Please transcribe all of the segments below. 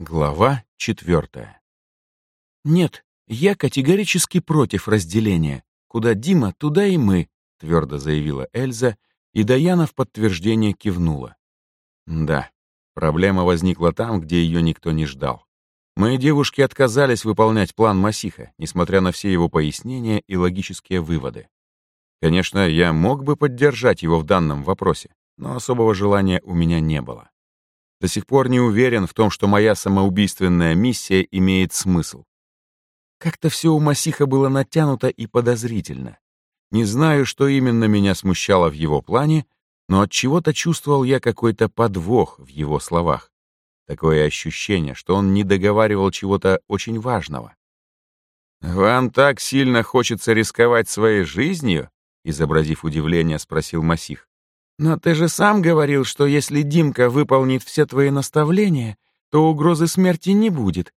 Глава четвертая. «Нет, я категорически против разделения. Куда Дима, туда и мы», — твердо заявила Эльза, и Даяна в подтверждение кивнула. Да, проблема возникла там, где ее никто не ждал. Мои девушки отказались выполнять план Масиха, несмотря на все его пояснения и логические выводы. Конечно, я мог бы поддержать его в данном вопросе, но особого желания у меня не было. До сих пор не уверен в том, что моя самоубийственная миссия имеет смысл. Как-то все у Масиха было натянуто и подозрительно. Не знаю, что именно меня смущало в его плане, но от чего-то чувствовал я какой-то подвох в его словах. Такое ощущение, что он не договаривал чего-то очень важного. «Вам так сильно хочется рисковать своей жизнью?» изобразив удивление, спросил Масих. Но ты же сам говорил, что если Димка выполнит все твои наставления, то угрозы смерти не будет.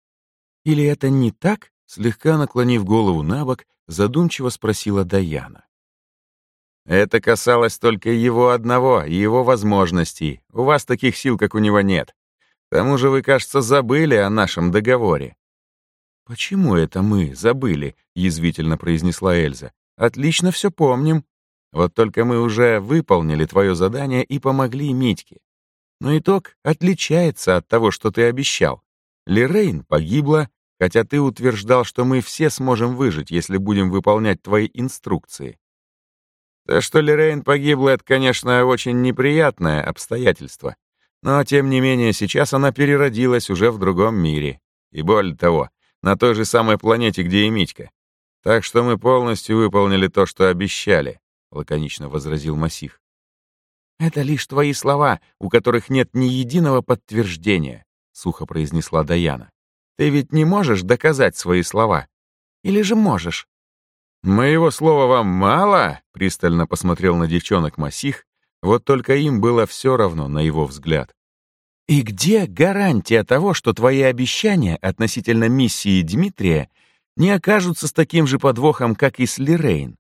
Или это не так? Слегка наклонив голову на бок, задумчиво спросила Даяна. Это касалось только его одного и его возможностей. У вас таких сил, как у него, нет. К тому же вы, кажется, забыли о нашем договоре. «Почему это мы забыли?» — язвительно произнесла Эльза. «Отлично все помним. Вот только мы уже выполнили твое задание и помогли Митьке. Но итог отличается от того, что ты обещал. Лирейн погибла, хотя ты утверждал, что мы все сможем выжить, если будем выполнять твои инструкции. То, что Лирейн погибла, это, конечно, очень неприятное обстоятельство. Но, тем не менее, сейчас она переродилась уже в другом мире. И более того, на той же самой планете, где и Митька. Так что мы полностью выполнили то, что обещали. — лаконично возразил Масих. «Это лишь твои слова, у которых нет ни единого подтверждения», — сухо произнесла Даяна. «Ты ведь не можешь доказать свои слова? Или же можешь?» «Моего слова вам мало?» — пристально посмотрел на девчонок Масих, вот только им было все равно на его взгляд. «И где гарантия того, что твои обещания относительно миссии Дмитрия не окажутся с таким же подвохом, как и с Лирейн?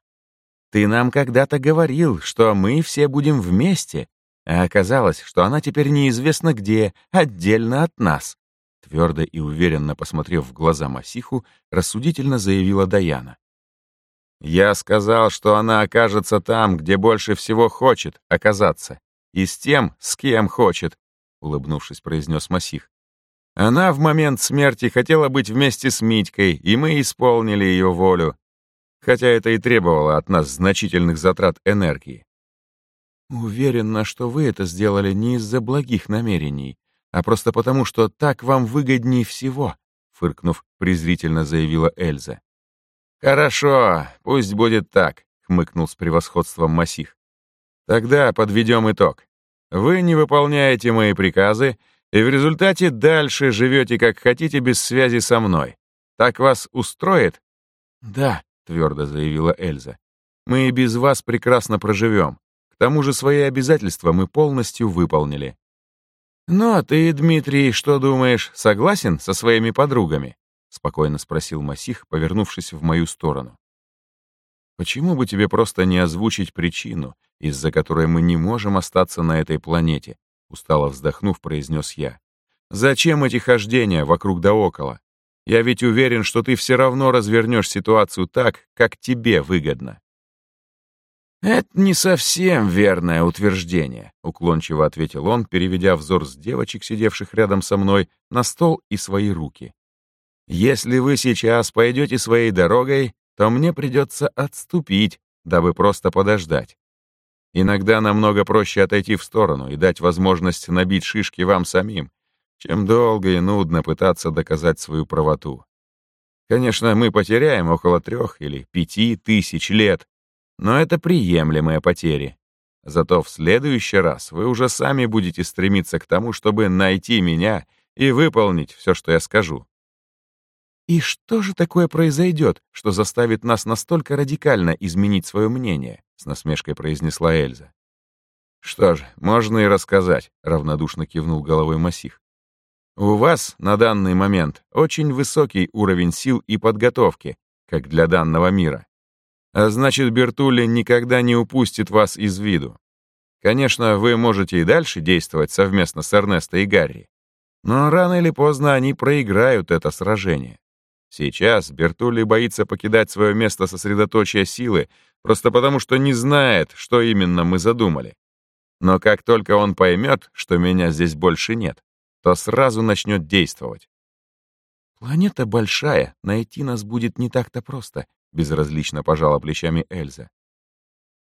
Ты нам когда-то говорил, что мы все будем вместе, а оказалось, что она теперь неизвестно где, отдельно от нас. Твердо и уверенно посмотрев в глаза Масиху, рассудительно заявила Даяна. «Я сказал, что она окажется там, где больше всего хочет оказаться, и с тем, с кем хочет», — улыбнувшись, произнес Масих. «Она в момент смерти хотела быть вместе с Митькой, и мы исполнили ее волю хотя это и требовало от нас значительных затрат энергии. Уверена, что вы это сделали не из-за благих намерений, а просто потому, что так вам выгоднее всего, фыркнув, презрительно заявила Эльза. Хорошо, пусть будет так, хмыкнул с превосходством Масих. Тогда подведем итог. Вы не выполняете мои приказы, и в результате дальше живете как хотите без связи со мной. Так вас устроит? Да, — твердо заявила Эльза. «Мы и без вас прекрасно проживем. К тому же свои обязательства мы полностью выполнили». «Ну а ты, Дмитрий, что думаешь, согласен со своими подругами?» — спокойно спросил Масих, повернувшись в мою сторону. «Почему бы тебе просто не озвучить причину, из-за которой мы не можем остаться на этой планете?» — устало вздохнув, произнес я. «Зачем эти хождения вокруг да около? Я ведь уверен, что ты все равно развернешь ситуацию так, как тебе выгодно». «Это не совсем верное утверждение», — уклончиво ответил он, переведя взор с девочек, сидевших рядом со мной, на стол и свои руки. «Если вы сейчас пойдете своей дорогой, то мне придется отступить, дабы просто подождать. Иногда намного проще отойти в сторону и дать возможность набить шишки вам самим, чем долго и нудно пытаться доказать свою правоту. Конечно, мы потеряем около трех или пяти тысяч лет, но это приемлемые потери. Зато в следующий раз вы уже сами будете стремиться к тому, чтобы найти меня и выполнить все, что я скажу. И что же такое произойдет, что заставит нас настолько радикально изменить свое мнение? С насмешкой произнесла Эльза. Что ж, можно и рассказать, равнодушно кивнул головой Масих. У вас на данный момент очень высокий уровень сил и подготовки, как для данного мира. А значит, Бертулли никогда не упустит вас из виду. Конечно, вы можете и дальше действовать совместно с Эрнесто и Гарри. Но рано или поздно они проиграют это сражение. Сейчас Бертулли боится покидать свое место сосредоточия силы, просто потому что не знает, что именно мы задумали. Но как только он поймет, что меня здесь больше нет, то сразу начнет действовать. «Планета большая, найти нас будет не так-то просто», — безразлично пожала плечами Эльза.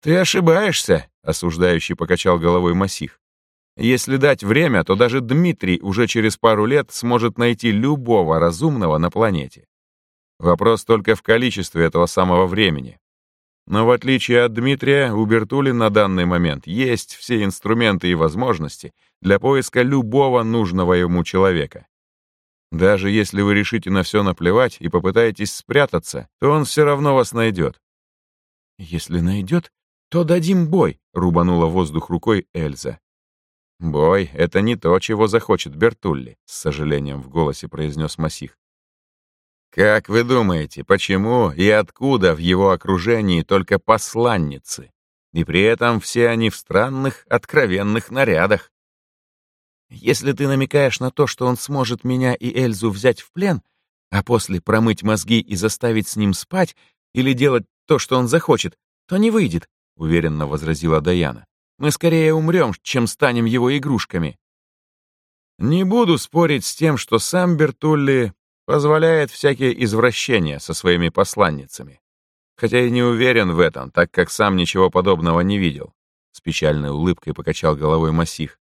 «Ты ошибаешься», — осуждающий покачал головой Масих. «Если дать время, то даже Дмитрий уже через пару лет сможет найти любого разумного на планете. Вопрос только в количестве этого самого времени. Но в отличие от Дмитрия, у Бертули на данный момент есть все инструменты и возможности для поиска любого нужного ему человека. Даже если вы решите на все наплевать и попытаетесь спрятаться, то он все равно вас найдет. «Если найдет, то дадим бой», — рубанула воздух рукой Эльза. «Бой — это не то, чего захочет Бертулли», — с сожалением в голосе произнес Масих. «Как вы думаете, почему и откуда в его окружении только посланницы? И при этом все они в странных, откровенных нарядах?» Если ты намекаешь на то, что он сможет меня и Эльзу взять в плен, а после промыть мозги и заставить с ним спать или делать то, что он захочет, то не выйдет, — уверенно возразила Даяна. Мы скорее умрем, чем станем его игрушками. Не буду спорить с тем, что сам Бертулли позволяет всякие извращения со своими посланницами. Хотя и не уверен в этом, так как сам ничего подобного не видел. С печальной улыбкой покачал головой Масих.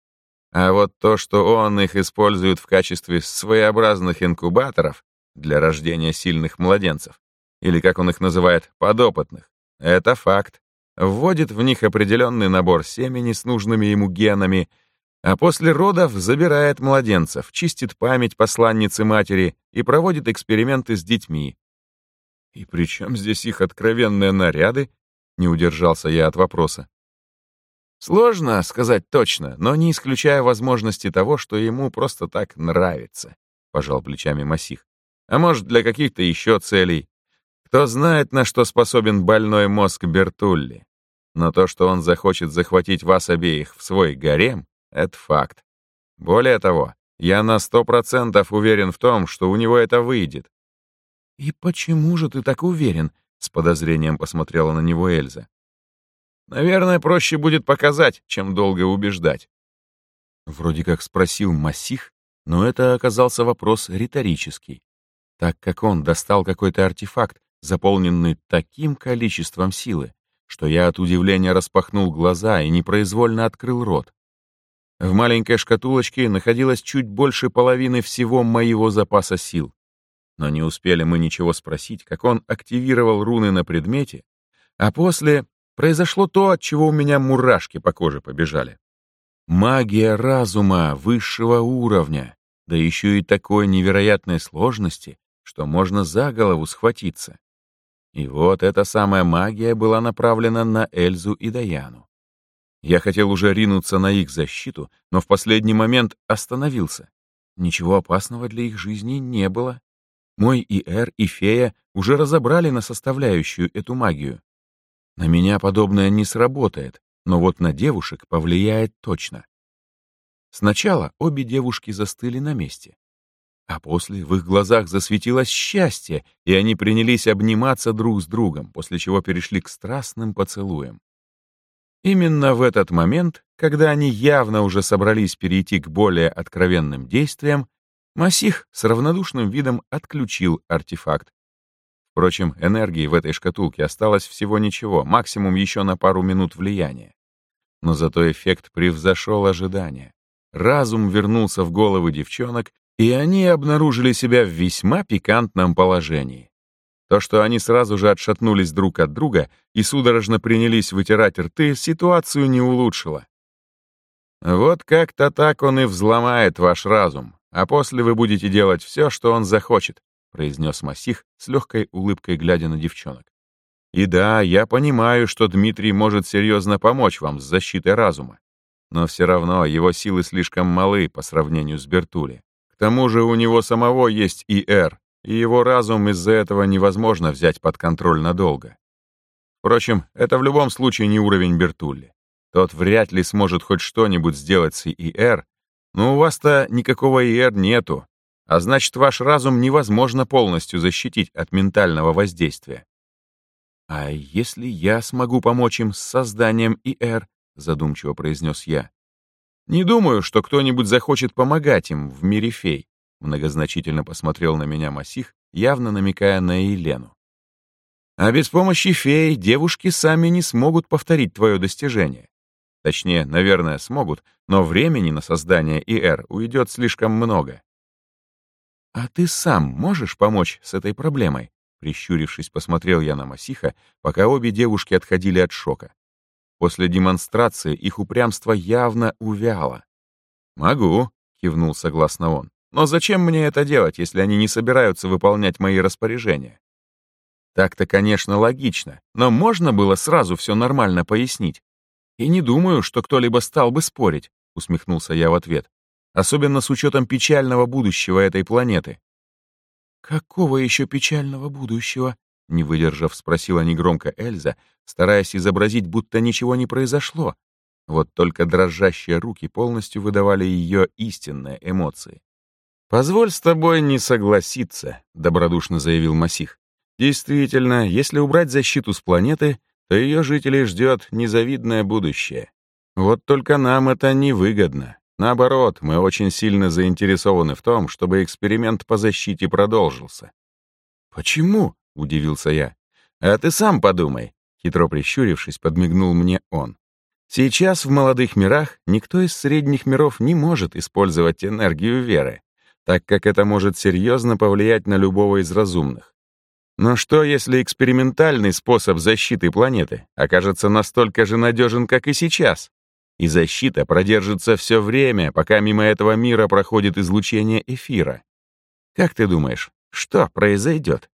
А вот то, что он их использует в качестве своеобразных инкубаторов для рождения сильных младенцев, или, как он их называет, подопытных, это факт. Вводит в них определенный набор семени с нужными ему генами, а после родов забирает младенцев, чистит память посланницы матери и проводит эксперименты с детьми. «И при чем здесь их откровенные наряды?» — не удержался я от вопроса. Сложно сказать точно, но не исключая возможности того, что ему просто так нравится, пожал плечами Масих. А может, для каких-то еще целей. Кто знает, на что способен больной мозг Бертулли. Но то, что он захочет захватить вас обеих в свой гарем, это факт. Более того, я на сто процентов уверен в том, что у него это выйдет. «И почему же ты так уверен?» — с подозрением посмотрела на него Эльза. Наверное, проще будет показать, чем долго убеждать. Вроде как спросил Масих, но это оказался вопрос риторический, так как он достал какой-то артефакт, заполненный таким количеством силы, что я от удивления распахнул глаза и непроизвольно открыл рот. В маленькой шкатулочке находилось чуть больше половины всего моего запаса сил. Но не успели мы ничего спросить, как он активировал руны на предмете, а после произошло то, от чего у меня мурашки по коже побежали. Магия разума высшего уровня, да еще и такой невероятной сложности, что можно за голову схватиться. И вот эта самая магия была направлена на Эльзу и Даяну. Я хотел уже ринуться на их защиту, но в последний момент остановился. Ничего опасного для их жизни не было. Мой ИР и Фея уже разобрали на составляющую эту магию. На меня подобное не сработает, но вот на девушек повлияет точно. Сначала обе девушки застыли на месте. А после в их глазах засветилось счастье, и они принялись обниматься друг с другом, после чего перешли к страстным поцелуям. Именно в этот момент, когда они явно уже собрались перейти к более откровенным действиям, Масих с равнодушным видом отключил артефакт, Впрочем, энергии в этой шкатулке осталось всего ничего, максимум еще на пару минут влияния. Но зато эффект превзошел ожидания. Разум вернулся в головы девчонок, и они обнаружили себя в весьма пикантном положении. То, что они сразу же отшатнулись друг от друга и судорожно принялись вытирать рты, ситуацию не улучшило. Вот как-то так он и взломает ваш разум, а после вы будете делать все, что он захочет, произнес Масих с легкой улыбкой, глядя на девчонок. «И да, я понимаю, что Дмитрий может серьезно помочь вам с защитой разума. Но все равно его силы слишком малы по сравнению с Бертули. К тому же у него самого есть ИР, и его разум из-за этого невозможно взять под контроль надолго. Впрочем, это в любом случае не уровень Бертулли. Тот вряд ли сможет хоть что-нибудь сделать с ИР, Но у вас-то никакого ИР нету, а значит, ваш разум невозможно полностью защитить от ментального воздействия. «А если я смогу помочь им с созданием ИР?» — задумчиво произнес я. «Не думаю, что кто-нибудь захочет помогать им в мире фей», — многозначительно посмотрел на меня Масих, явно намекая на Елену. «А без помощи фей девушки сами не смогут повторить твое достижение. Точнее, наверное, смогут, но времени на создание ИР уйдет слишком много». «А ты сам можешь помочь с этой проблемой?» Прищурившись, посмотрел я на Масиха, пока обе девушки отходили от шока. После демонстрации их упрямство явно увяло. «Могу», — кивнул согласно он. «Но зачем мне это делать, если они не собираются выполнять мои распоряжения?» Так-то, конечно, логично, но можно было сразу все нормально пояснить. И не думаю, что кто-либо стал бы спорить, усмехнулся я в ответ. Особенно с учетом печального будущего этой планеты. «Какого еще печального будущего?» — не выдержав, спросила негромко Эльза, стараясь изобразить, будто ничего не произошло. Вот только дрожащие руки полностью выдавали ее истинные эмоции. «Позволь с тобой не согласиться», — добродушно заявил Масих. «Действительно, если убрать защиту с планеты, то ее жителей ждет незавидное будущее. Вот только нам это невыгодно. Наоборот, мы очень сильно заинтересованы в том, чтобы эксперимент по защите продолжился. «Почему?» — удивился я. «А ты сам подумай», — хитро прищурившись, подмигнул мне он. «Сейчас в молодых мирах никто из средних миров не может использовать энергию веры, так как это может серьезно повлиять на любого из разумных. Но что, если экспериментальный способ защиты планеты окажется настолько же надежен, как и сейчас? и защита продержится все время, пока мимо этого мира проходит излучение эфира. Как ты думаешь, что произойдет?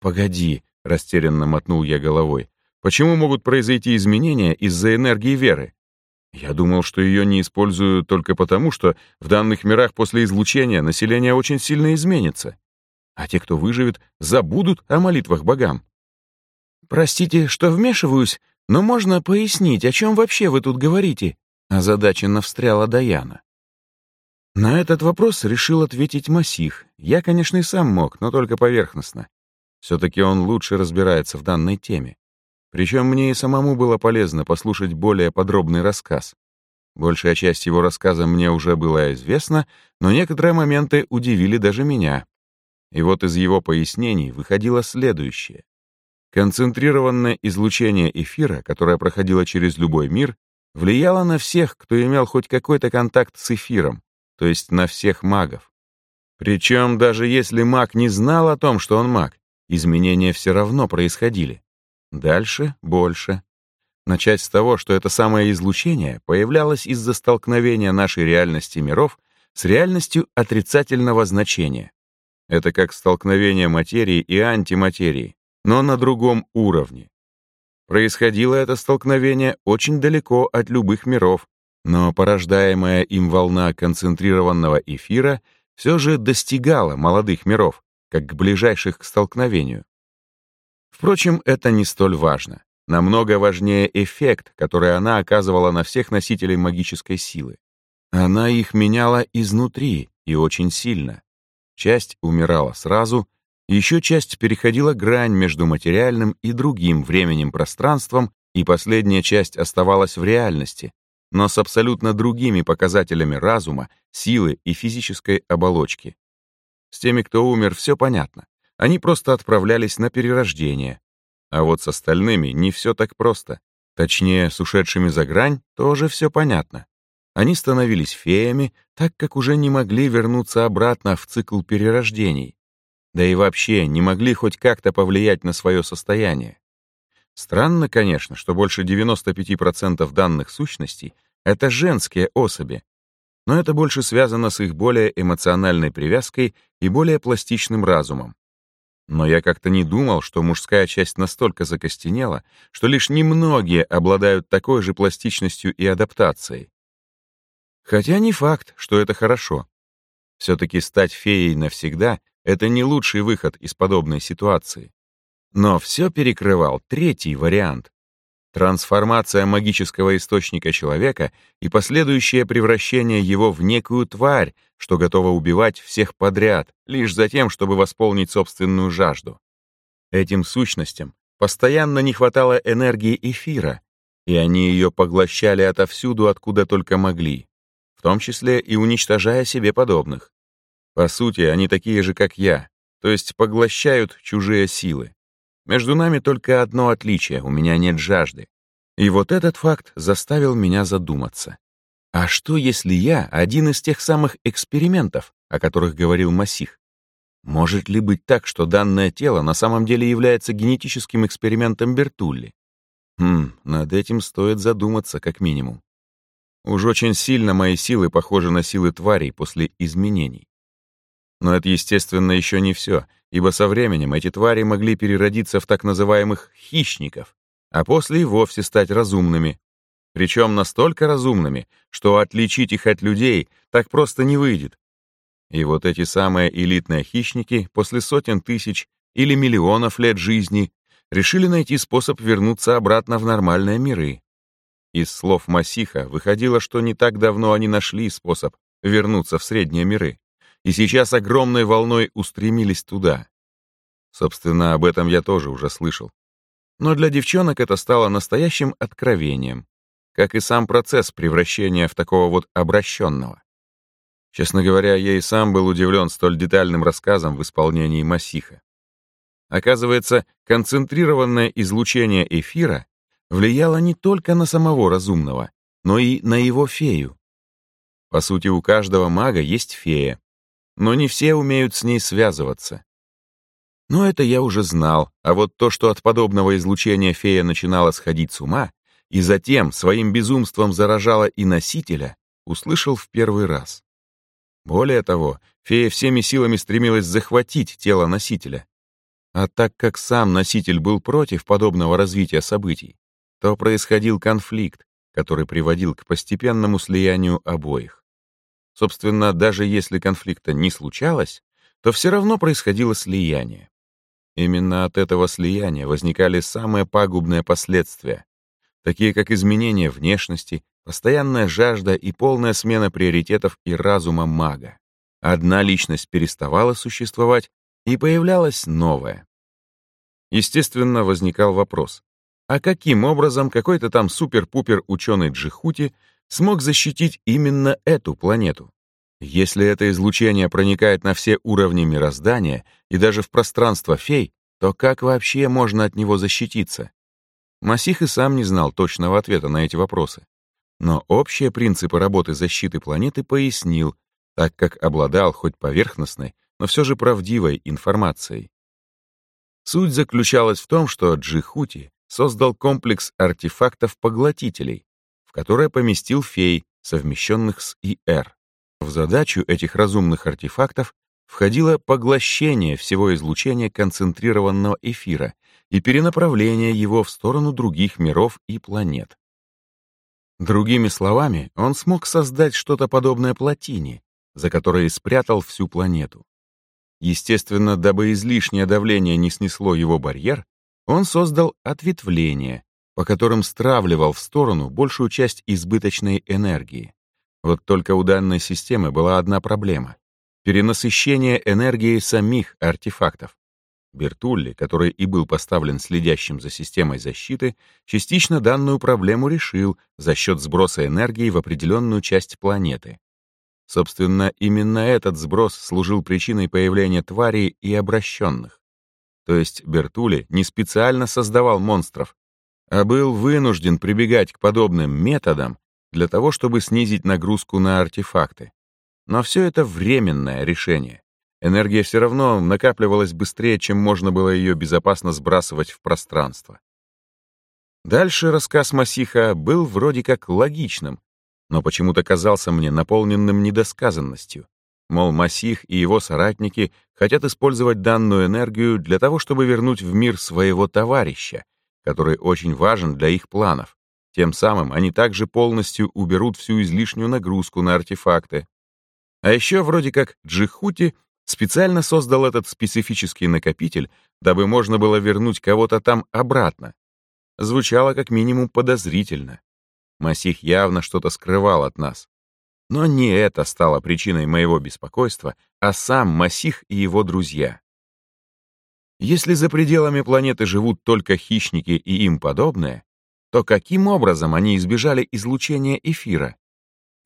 «Погоди», — растерянно мотнул я головой. «Почему могут произойти изменения из-за энергии веры? Я думал, что ее не использую только потому, что в данных мирах после излучения население очень сильно изменится. А те, кто выживет, забудут о молитвах богам». «Простите, что вмешиваюсь, «Но можно пояснить, о чем вообще вы тут говорите?» озадаченно встряла Даяна. На этот вопрос решил ответить Масих. Я, конечно, и сам мог, но только поверхностно. Все-таки он лучше разбирается в данной теме. Причем мне и самому было полезно послушать более подробный рассказ. Большая часть его рассказа мне уже была известна, но некоторые моменты удивили даже меня. И вот из его пояснений выходило следующее. Концентрированное излучение эфира, которое проходило через любой мир, влияло на всех, кто имел хоть какой-то контакт с эфиром, то есть на всех магов. Причем даже если маг не знал о том, что он маг, изменения все равно происходили. Дальше больше. Начать с того, что это самое излучение появлялось из-за столкновения нашей реальности миров с реальностью отрицательного значения. Это как столкновение материи и антиматерии но на другом уровне. Происходило это столкновение очень далеко от любых миров, но порождаемая им волна концентрированного эфира все же достигала молодых миров, как ближайших к столкновению. Впрочем, это не столь важно. Намного важнее эффект, который она оказывала на всех носителей магической силы. Она их меняла изнутри и очень сильно. Часть умирала сразу — еще часть переходила грань между материальным и другим временем-пространством, и последняя часть оставалась в реальности, но с абсолютно другими показателями разума, силы и физической оболочки. С теми, кто умер, все понятно. Они просто отправлялись на перерождение. А вот с остальными не все так просто. Точнее, с ушедшими за грань тоже все понятно. Они становились феями, так как уже не могли вернуться обратно в цикл перерождений да и вообще не могли хоть как-то повлиять на свое состояние. Странно, конечно, что больше 95% данных сущностей — это женские особи, но это больше связано с их более эмоциональной привязкой и более пластичным разумом. Но я как-то не думал, что мужская часть настолько закостенела, что лишь немногие обладают такой же пластичностью и адаптацией. Хотя не факт, что это хорошо. Все-таки стать феей навсегда это не лучший выход из подобной ситуации. Но все перекрывал третий вариант. Трансформация магического источника человека и последующее превращение его в некую тварь, что готова убивать всех подряд, лишь за тем, чтобы восполнить собственную жажду. Этим сущностям постоянно не хватало энергии эфира, и они ее поглощали отовсюду, откуда только могли, в том числе и уничтожая себе подобных. По сути, они такие же, как я, то есть поглощают чужие силы. Между нами только одно отличие — у меня нет жажды. И вот этот факт заставил меня задуматься. А что, если я один из тех самых экспериментов, о которых говорил Масих? Может ли быть так, что данное тело на самом деле является генетическим экспериментом Бертулли? Хм, над этим стоит задуматься, как минимум. Уж очень сильно мои силы похожи на силы тварей после изменений. Но это, естественно, еще не все, ибо со временем эти твари могли переродиться в так называемых хищников, а после и вовсе стать разумными. Причем настолько разумными, что отличить их от людей так просто не выйдет. И вот эти самые элитные хищники после сотен тысяч или миллионов лет жизни решили найти способ вернуться обратно в нормальные миры. Из слов Масиха выходило, что не так давно они нашли способ вернуться в средние миры и сейчас огромной волной устремились туда. Собственно, об этом я тоже уже слышал. Но для девчонок это стало настоящим откровением, как и сам процесс превращения в такого вот обращенного. Честно говоря, я и сам был удивлен столь детальным рассказом в исполнении Масиха. Оказывается, концентрированное излучение эфира влияло не только на самого разумного, но и на его фею. По сути, у каждого мага есть фея, но не все умеют с ней связываться. Но это я уже знал, а вот то, что от подобного излучения фея начинала сходить с ума, и затем своим безумством заражала и носителя, услышал в первый раз. Более того, фея всеми силами стремилась захватить тело носителя. А так как сам носитель был против подобного развития событий, то происходил конфликт, который приводил к постепенному слиянию обоих. Собственно, даже если конфликта не случалось, то все равно происходило слияние. Именно от этого слияния возникали самые пагубные последствия, такие как изменение внешности, постоянная жажда и полная смена приоритетов и разума мага. Одна личность переставала существовать, и появлялась новая. Естественно, возникал вопрос, а каким образом какой-то там супер-пупер ученый Джихути смог защитить именно эту планету. Если это излучение проникает на все уровни мироздания и даже в пространство фей, то как вообще можно от него защититься? Масих и сам не знал точного ответа на эти вопросы. Но общие принципы работы защиты планеты пояснил, так как обладал хоть поверхностной, но все же правдивой информацией. Суть заключалась в том, что Джихути создал комплекс артефактов-поглотителей, в которое поместил фей, совмещенных с ИР. В задачу этих разумных артефактов входило поглощение всего излучения концентрированного эфира и перенаправление его в сторону других миров и планет. Другими словами, он смог создать что-то подобное плотине, за которой спрятал всю планету. Естественно, дабы излишнее давление не снесло его барьер, он создал ответвление, по которым стравливал в сторону большую часть избыточной энергии. Вот только у данной системы была одна проблема — перенасыщение энергии самих артефактов. Бертулли, который и был поставлен следящим за системой защиты, частично данную проблему решил за счет сброса энергии в определенную часть планеты. Собственно, именно этот сброс служил причиной появления тварей и обращенных. То есть Бертулли не специально создавал монстров, а был вынужден прибегать к подобным методам для того, чтобы снизить нагрузку на артефакты. Но все это временное решение. Энергия все равно накапливалась быстрее, чем можно было ее безопасно сбрасывать в пространство. Дальше рассказ Масиха был вроде как логичным, но почему-то казался мне наполненным недосказанностью. Мол, Масих и его соратники хотят использовать данную энергию для того, чтобы вернуть в мир своего товарища, который очень важен для их планов. Тем самым они также полностью уберут всю излишнюю нагрузку на артефакты. А еще вроде как Джихути специально создал этот специфический накопитель, дабы можно было вернуть кого-то там обратно. звучало как минимум подозрительно. Масих явно что-то скрывал от нас. Но не это стало причиной моего беспокойства, а сам Масих и его друзья. Если за пределами планеты живут только хищники и им подобное, то каким образом они избежали излучения эфира?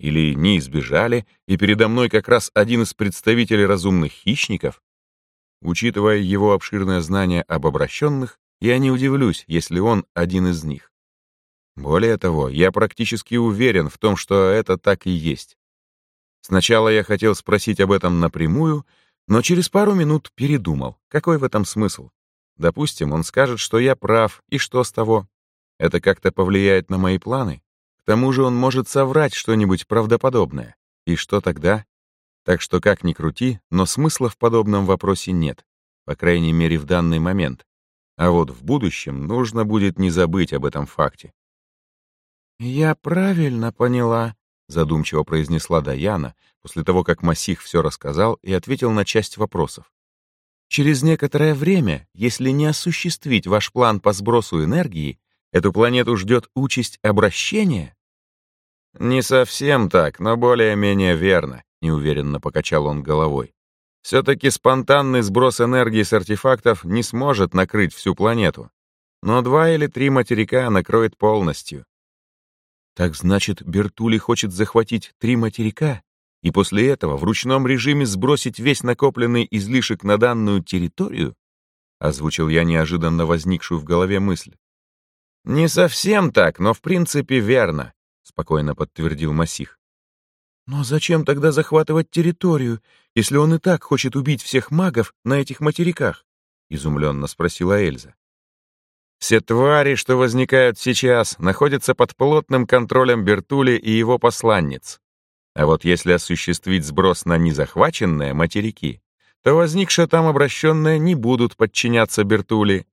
Или не избежали, и передо мной как раз один из представителей разумных хищников? Учитывая его обширное знание об обращенных, я не удивлюсь, если он один из них. Более того, я практически уверен в том, что это так и есть. Сначала я хотел спросить об этом напрямую, но через пару минут передумал. Какой в этом смысл? Допустим, он скажет, что я прав, и что с того? Это как-то повлияет на мои планы? К тому же он может соврать что-нибудь правдоподобное. И что тогда? Так что как ни крути, но смысла в подобном вопросе нет. По крайней мере, в данный момент. А вот в будущем нужно будет не забыть об этом факте. «Я правильно поняла», — задумчиво произнесла Даяна, после того, как Масих все рассказал и ответил на часть вопросов. «Через некоторое время, если не осуществить ваш план по сбросу энергии, эту планету ждет участь обращения?» «Не совсем так, но более-менее верно», — неуверенно покачал он головой. «Все-таки спонтанный сброс энергии с артефактов не сможет накрыть всю планету, но два или три материка накроет полностью. Так значит, Бертули хочет захватить три материка и после этого в ручном режиме сбросить весь накопленный излишек на данную территорию? Озвучил я неожиданно возникшую в голове мысль. «Не совсем так, но в принципе верно», — спокойно подтвердил Масих. «Но зачем тогда захватывать территорию, если он и так хочет убить всех магов на этих материках?» — изумленно спросила Эльза. Все твари, что возникают сейчас, находятся под плотным контролем Бертули и его посланниц. А вот если осуществить сброс на незахваченные материки, то возникшие там обращенные не будут подчиняться Бертули.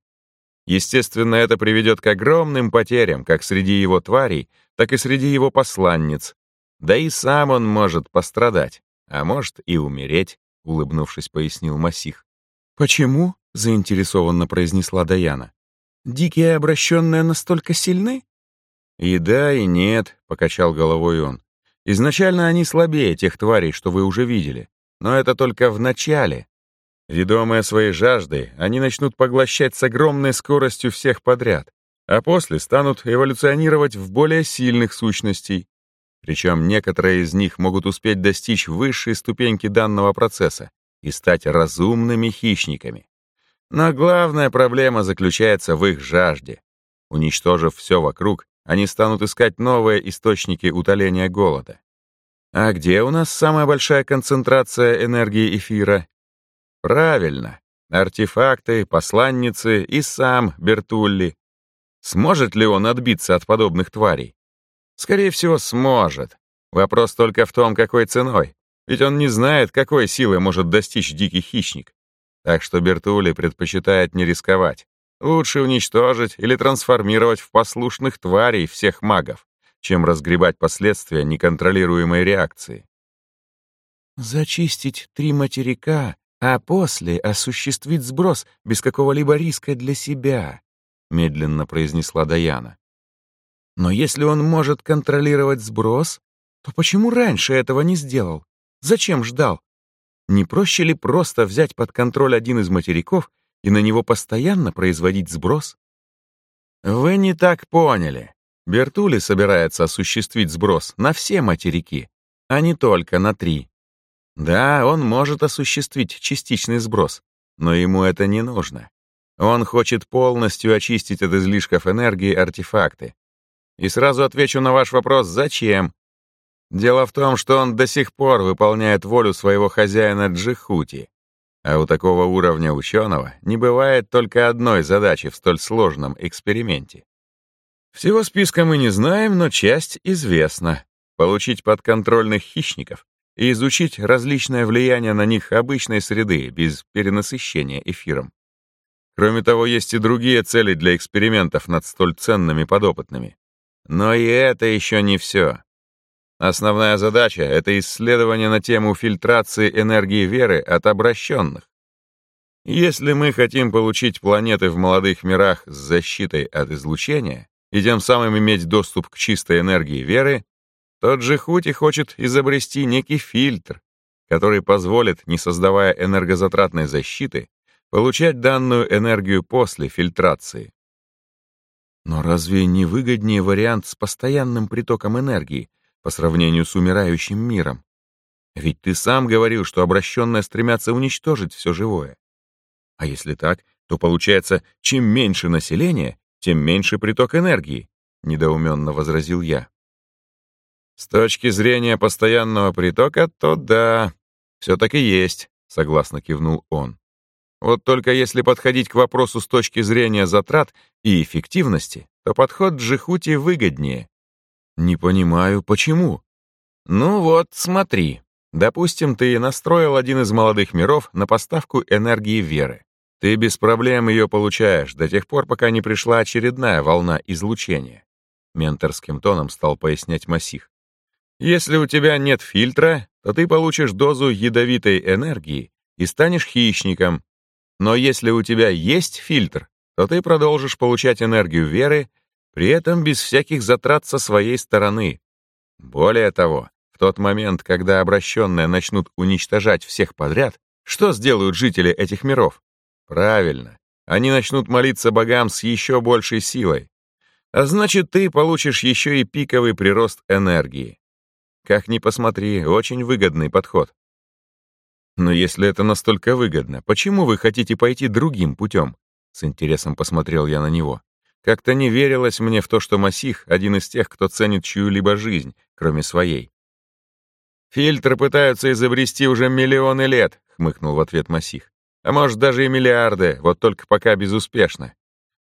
Естественно, это приведет к огромным потерям как среди его тварей, так и среди его посланниц. Да и сам он может пострадать, а может и умереть, улыбнувшись, пояснил Масих. «Почему?» — заинтересованно произнесла Даяна. Дикие обращенные настолько сильны? И да, и нет, покачал головой он. Изначально они слабее тех тварей, что вы уже видели. Но это только в начале. Ведомые своей жаждой, они начнут поглощать с огромной скоростью всех подряд, а после станут эволюционировать в более сильных сущностей. Причем некоторые из них могут успеть достичь высшей ступеньки данного процесса и стать разумными хищниками. Но главная проблема заключается в их жажде. Уничтожив все вокруг, они станут искать новые источники утоления голода. А где у нас самая большая концентрация энергии эфира? Правильно, артефакты, посланницы и сам Бертулли. Сможет ли он отбиться от подобных тварей? Скорее всего, сможет. Вопрос только в том, какой ценой. Ведь он не знает, какой силы может достичь дикий хищник. Так что Бертули предпочитает не рисковать. Лучше уничтожить или трансформировать в послушных тварей всех магов, чем разгребать последствия неконтролируемой реакции. «Зачистить три материка, а после осуществить сброс без какого-либо риска для себя», медленно произнесла Даяна. «Но если он может контролировать сброс, то почему раньше этого не сделал? Зачем ждал? Не проще ли просто взять под контроль один из материков и на него постоянно производить сброс? Вы не так поняли. Бертули собирается осуществить сброс на все материки, а не только на три. Да, он может осуществить частичный сброс, но ему это не нужно. Он хочет полностью очистить от излишков энергии артефакты. И сразу отвечу на ваш вопрос, зачем? Дело в том, что он до сих пор выполняет волю своего хозяина Джихути. А у такого уровня ученого не бывает только одной задачи в столь сложном эксперименте. Всего списка мы не знаем, но часть известна. Получить подконтрольных хищников и изучить различное влияние на них обычной среды без перенасыщения эфиром. Кроме того, есть и другие цели для экспериментов над столь ценными подопытными. Но и это еще не все. Основная задача — это исследование на тему фильтрации энергии веры от обращенных. Если мы хотим получить планеты в молодых мирах с защитой от излучения и тем самым иметь доступ к чистой энергии веры, тот же Хути хочет изобрести некий фильтр, который позволит, не создавая энергозатратной защиты, получать данную энергию после фильтрации. Но разве не выгоднее вариант с постоянным притоком энергии по сравнению с умирающим миром? Ведь ты сам говорил, что обращенные стремятся уничтожить все живое. А если так, то получается, чем меньше населения, тем меньше приток энергии, недоуменно возразил я. С точки зрения постоянного притока, то да, все так и есть, согласно кивнул он. Вот только если подходить к вопросу с точки зрения затрат и эффективности, то подход Джихути выгоднее. Не понимаю, почему? Ну вот, смотри. Допустим, ты настроил один из молодых миров на поставку энергии веры. Ты без проблем ее получаешь до тех пор, пока не пришла очередная волна излучения. Менторским тоном стал пояснять Масих. Если у тебя нет фильтра, то ты получишь дозу ядовитой энергии и станешь хищником. Но если у тебя есть фильтр, то ты продолжишь получать энергию веры, при этом без всяких затрат со своей стороны. Более того, тот момент, когда обращенные начнут уничтожать всех подряд, что сделают жители этих миров? Правильно, они начнут молиться богам с еще большей силой. А значит, ты получишь еще и пиковый прирост энергии. Как ни посмотри, очень выгодный подход. Но если это настолько выгодно, почему вы хотите пойти другим путем? С интересом посмотрел я на него. Как-то не верилось мне в то, что Масих — один из тех, кто ценит чью-либо жизнь, кроме своей. «Фильтры пытаются изобрести уже миллионы лет», — хмыкнул в ответ Масих. «А может, даже и миллиарды, вот только пока безуспешно.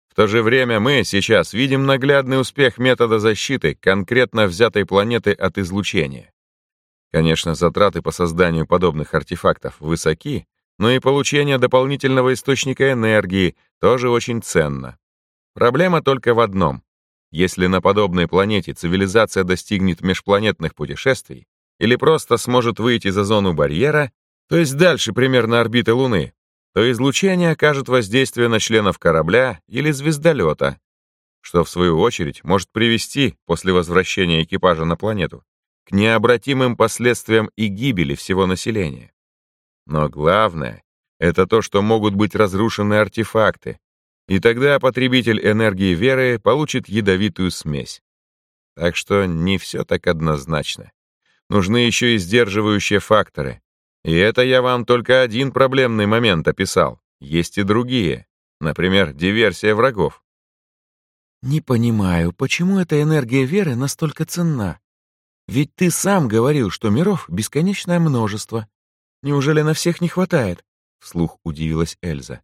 В то же время мы сейчас видим наглядный успех метода защиты конкретно взятой планеты от излучения. Конечно, затраты по созданию подобных артефактов высоки, но и получение дополнительного источника энергии тоже очень ценно. Проблема только в одном. Если на подобной планете цивилизация достигнет межпланетных путешествий, или просто сможет выйти за зону барьера, то есть дальше примерно орбиты Луны, то излучение окажет воздействие на членов корабля или звездолета, что в свою очередь может привести, после возвращения экипажа на планету, к необратимым последствиям и гибели всего населения. Но главное — это то, что могут быть разрушены артефакты, и тогда потребитель энергии веры получит ядовитую смесь. Так что не все так однозначно. Нужны еще и сдерживающие факторы. И это я вам только один проблемный момент описал. Есть и другие. Например, диверсия врагов. Не понимаю, почему эта энергия веры настолько ценна? Ведь ты сам говорил, что миров бесконечное множество. Неужели на всех не хватает? Вслух удивилась Эльза.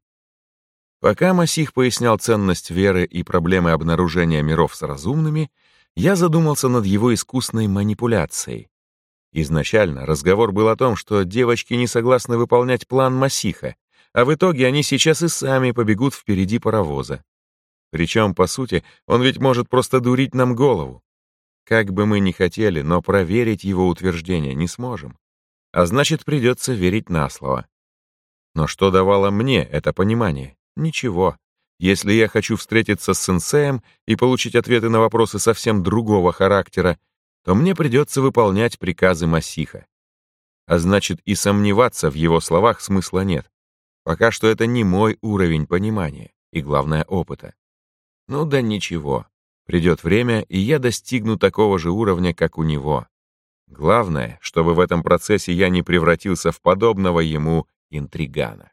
Пока Масих пояснял ценность веры и проблемы обнаружения миров с разумными, я задумался над его искусной манипуляцией. Изначально разговор был о том, что девочки не согласны выполнять план Масиха, а в итоге они сейчас и сами побегут впереди паровоза. Причем, по сути, он ведь может просто дурить нам голову. Как бы мы ни хотели, но проверить его утверждение не сможем. А значит, придется верить на слово. Но что давало мне это понимание? Ничего. Если я хочу встретиться с сенсеем и получить ответы на вопросы совсем другого характера, то мне придется выполнять приказы Масиха. А значит, и сомневаться в его словах смысла нет. Пока что это не мой уровень понимания и, главное, опыта. Ну да ничего. Придет время, и я достигну такого же уровня, как у него. Главное, чтобы в этом процессе я не превратился в подобного ему интригана.